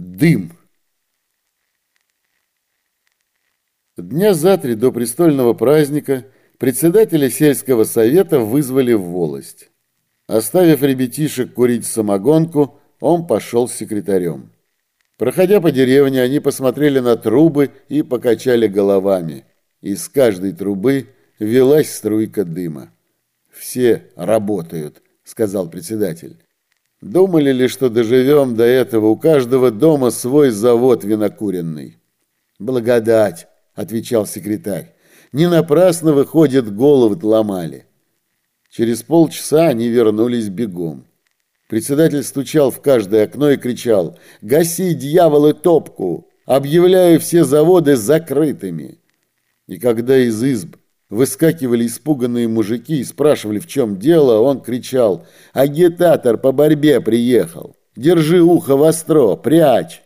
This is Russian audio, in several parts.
Дым. Дня за три до престольного праздника председателя сельского совета вызвали в волость. Оставив ребятишек курить самогонку, он пошел с секретарем. Проходя по деревне, они посмотрели на трубы и покачали головами. Из каждой трубы велась струйка дыма. «Все работают», — сказал председатель. Думали ли, что доживем до этого? У каждого дома свой завод винокуренный. Благодать, отвечал секретарь. Не напрасно, выходит, головы ломали. Через полчаса они вернулись бегом. Председатель стучал в каждое окно и кричал «Гаси, дьяволы, топку! Объявляю все заводы закрытыми!» И когда из изб Выскакивали испуганные мужики и спрашивали, в чем дело. Он кричал, агитатор по борьбе приехал. Держи ухо востро, прячь.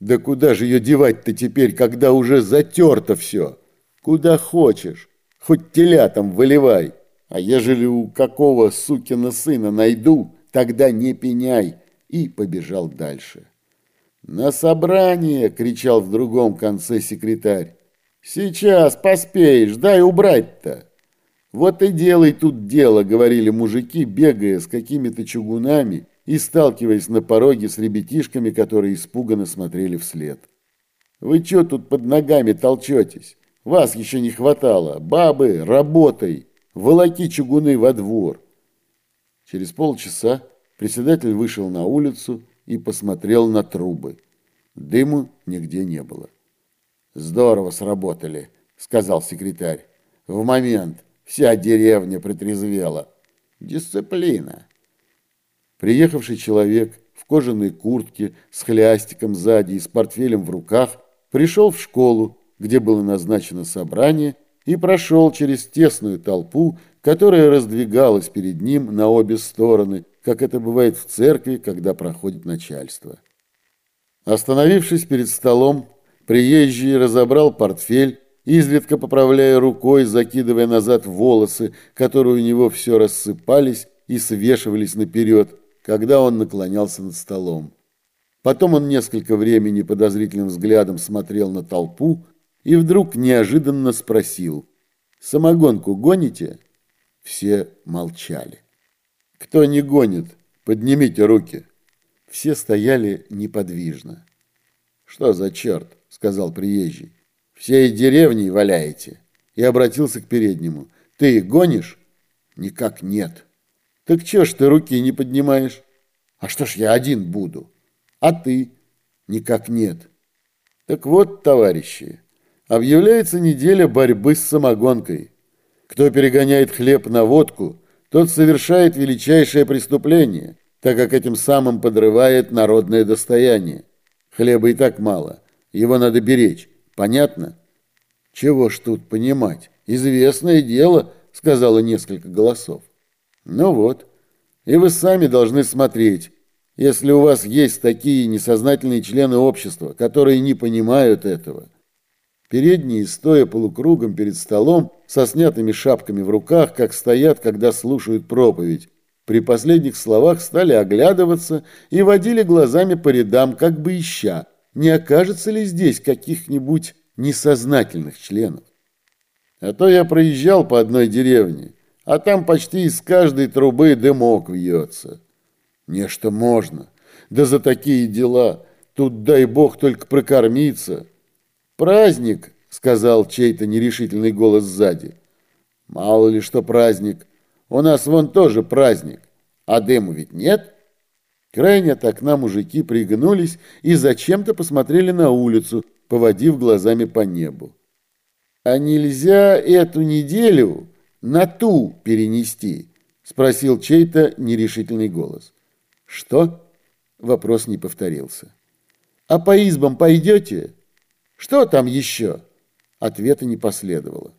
Да куда же ее девать-то теперь, когда уже затерто все? Куда хочешь, хоть телятам выливай. А ежели у какого сукина сына найду, тогда не пеняй. И побежал дальше. «На собрание!» — кричал в другом конце секретарь. «Сейчас поспеешь, дай убрать-то!» «Вот и делай тут дело», — говорили мужики, бегая с какими-то чугунами и сталкиваясь на пороге с ребятишками, которые испуганно смотрели вслед. «Вы что тут под ногами толчетесь? Вас еще не хватало. Бабы, работай! Волоки чугуны во двор!» Через полчаса председатель вышел на улицу и посмотрел на трубы. Дыму нигде не было. «Здорово сработали», — сказал секретарь. «В момент вся деревня притрезвела. Дисциплина». Приехавший человек в кожаной куртке с хлястиком сзади и с портфелем в руках пришел в школу, где было назначено собрание, и прошел через тесную толпу, которая раздвигалась перед ним на обе стороны, как это бывает в церкви, когда проходит начальство. Остановившись перед столом, Приезжий разобрал портфель, изредка поправляя рукой, закидывая назад волосы, которые у него все рассыпались и свешивались наперед, когда он наклонялся над столом. Потом он несколько времени подозрительным взглядом смотрел на толпу и вдруг неожиданно спросил «Самогонку гоните?» Все молчали. «Кто не гонит, поднимите руки». Все стояли неподвижно. «Что за черт?» сказал приезжий. «Всей деревней валяете?» И обратился к переднему. «Ты гонишь?» «Никак нет». «Так чё ж ты руки не поднимаешь?» «А что ж я один буду?» «А ты?» «Никак нет». «Так вот, товарищи, объявляется неделя борьбы с самогонкой. Кто перегоняет хлеб на водку, тот совершает величайшее преступление, так как этим самым подрывает народное достояние. Хлеба и так мало. Его надо беречь. Понятно? Чего ж тут понимать? Известное дело, сказала несколько голосов. Ну вот. И вы сами должны смотреть. Если у вас есть такие несознательные члены общества, которые не понимают этого. Передние, стоя полукругом перед столом, со снятыми шапками в руках, как стоят, когда слушают проповедь, при последних словах стали оглядываться и водили глазами по рядам, как бы ища, не окажется ли здесь каких-нибудь несознательных членов. А то я проезжал по одной деревне, а там почти из каждой трубы дымок вьется. Нечто можно, да за такие дела, тут дай бог только прокормиться. Праздник, сказал чей-то нерешительный голос сзади. Мало ли что праздник, у нас вон тоже праздник, а дыму ведь нет. Крайне от окна мужики пригнулись и зачем-то посмотрели на улицу, поводив глазами по небу. «А нельзя эту неделю на ту перенести?» – спросил чей-то нерешительный голос. «Что?» – вопрос не повторился. «А по избам пойдете?» «Что там еще?» Ответа не последовало.